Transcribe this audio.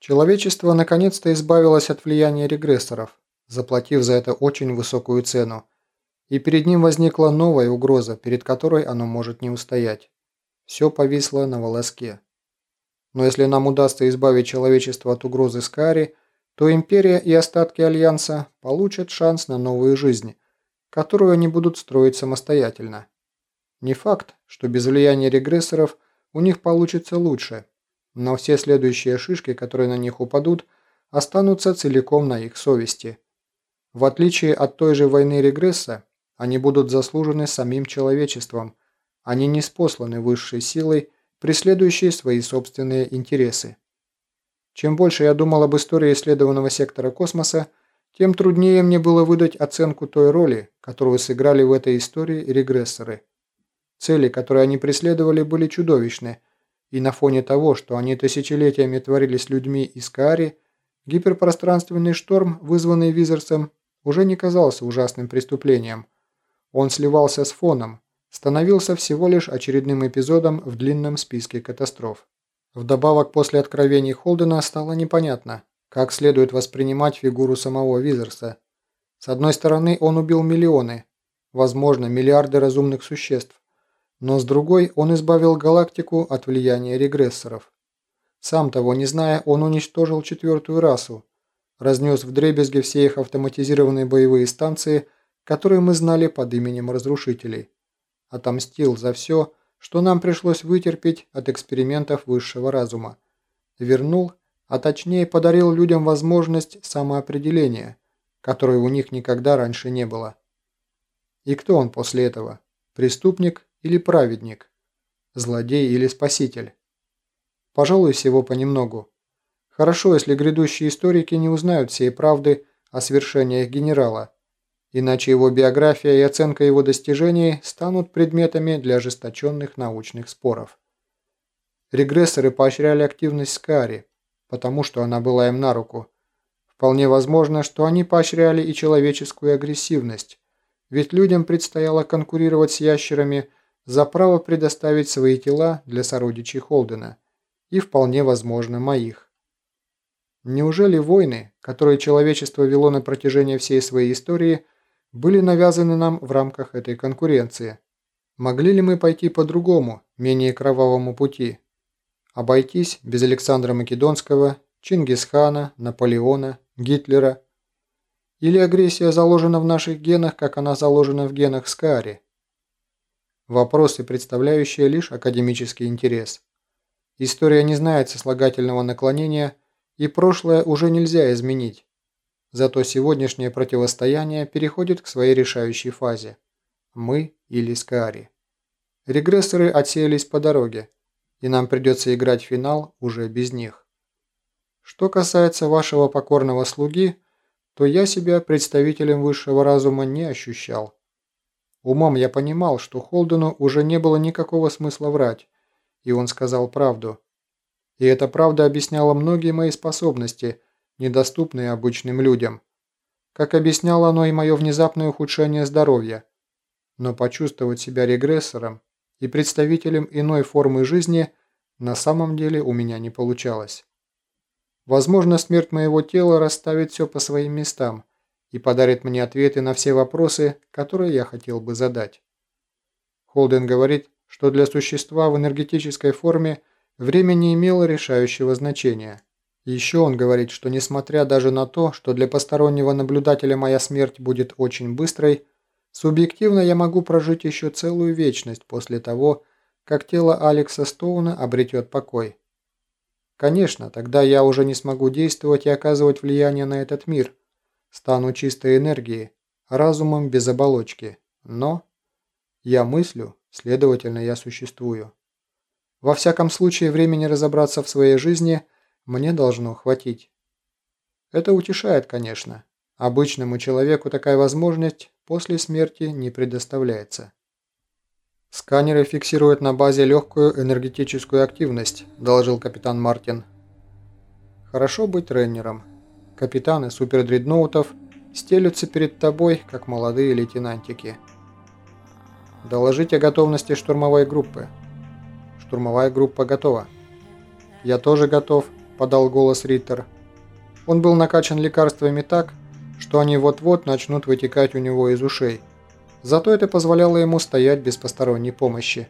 Человечество наконец-то избавилось от влияния регрессоров, заплатив за это очень высокую цену, и перед ним возникла новая угроза, перед которой оно может не устоять. Все повисло на волоске. Но если нам удастся избавить человечество от угрозы Скари, то Империя и остатки Альянса получат шанс на новую жизнь, которую они будут строить самостоятельно. Не факт, что без влияния регрессоров у них получится лучше – но все следующие шишки, которые на них упадут, останутся целиком на их совести. В отличие от той же войны регресса, они будут заслужены самим человечеством, они не спосланы высшей силой, преследующей свои собственные интересы. Чем больше я думал об истории исследованного сектора космоса, тем труднее мне было выдать оценку той роли, которую сыграли в этой истории регрессоры. Цели, которые они преследовали, были чудовищны – и на фоне того, что они тысячелетиями творили с людьми из Каари, гиперпространственный шторм, вызванный Визерсом, уже не казался ужасным преступлением. Он сливался с фоном, становился всего лишь очередным эпизодом в длинном списке катастроф. Вдобавок, после откровений Холдена стало непонятно, как следует воспринимать фигуру самого Визерса. С одной стороны, он убил миллионы, возможно, миллиарды разумных существ, но с другой он избавил галактику от влияния регрессоров. Сам того не зная, он уничтожил четвертую расу, разнес в дребезги все их автоматизированные боевые станции, которые мы знали под именем разрушителей. Отомстил за все, что нам пришлось вытерпеть от экспериментов высшего разума. Вернул, а точнее подарил людям возможность самоопределения, которой у них никогда раньше не было. И кто он после этого? Преступник или праведник? Злодей или спаситель? Пожалуй, всего понемногу. Хорошо, если грядущие историки не узнают всей правды о свершениях генерала, иначе его биография и оценка его достижений станут предметами для ожесточенных научных споров. Регрессоры поощряли активность Скари, потому что она была им на руку. Вполне возможно, что они поощряли и человеческую агрессивность, ведь людям предстояло конкурировать с ящерами – за право предоставить свои тела для сородичей Холдена и, вполне возможно, моих. Неужели войны, которые человечество вело на протяжении всей своей истории, были навязаны нам в рамках этой конкуренции? Могли ли мы пойти по другому, менее кровавому пути? Обойтись без Александра Македонского, Чингисхана, Наполеона, Гитлера? Или агрессия заложена в наших генах, как она заложена в генах Скари? Вопросы, представляющие лишь академический интерес. История не знает сослагательного наклонения, и прошлое уже нельзя изменить. Зато сегодняшнее противостояние переходит к своей решающей фазе. Мы или Скаари. Регрессоры отсеялись по дороге, и нам придется играть финал уже без них. Что касается вашего покорного слуги, то я себя представителем высшего разума не ощущал. Умом я понимал, что Холдену уже не было никакого смысла врать, и он сказал правду. И эта правда объясняла многие мои способности, недоступные обычным людям. Как объясняло оно и мое внезапное ухудшение здоровья. Но почувствовать себя регрессором и представителем иной формы жизни на самом деле у меня не получалось. Возможно, смерть моего тела расставит все по своим местам, и подарит мне ответы на все вопросы, которые я хотел бы задать. Холден говорит, что для существа в энергетической форме время не имело решающего значения. Еще он говорит, что несмотря даже на то, что для постороннего наблюдателя моя смерть будет очень быстрой, субъективно я могу прожить еще целую вечность после того, как тело Алекса Стоуна обретет покой. Конечно, тогда я уже не смогу действовать и оказывать влияние на этот мир – Стану чистой энергией, разумом без оболочки. Но я мыслю, следовательно, я существую. Во всяком случае, времени разобраться в своей жизни мне должно хватить. Это утешает, конечно. Обычному человеку такая возможность после смерти не предоставляется. «Сканеры фиксируют на базе легкую энергетическую активность», – доложил капитан Мартин. «Хорошо быть тренером. Капитаны супердредноутов стелются перед тобой, как молодые лейтенантики. Доложите о готовности штурмовой группы. Штурмовая группа готова. Я тоже готов. подал голос Риттер. Он был накачан лекарствами так, что они вот-вот начнут вытекать у него из ушей. Зато это позволяло ему стоять без посторонней помощи.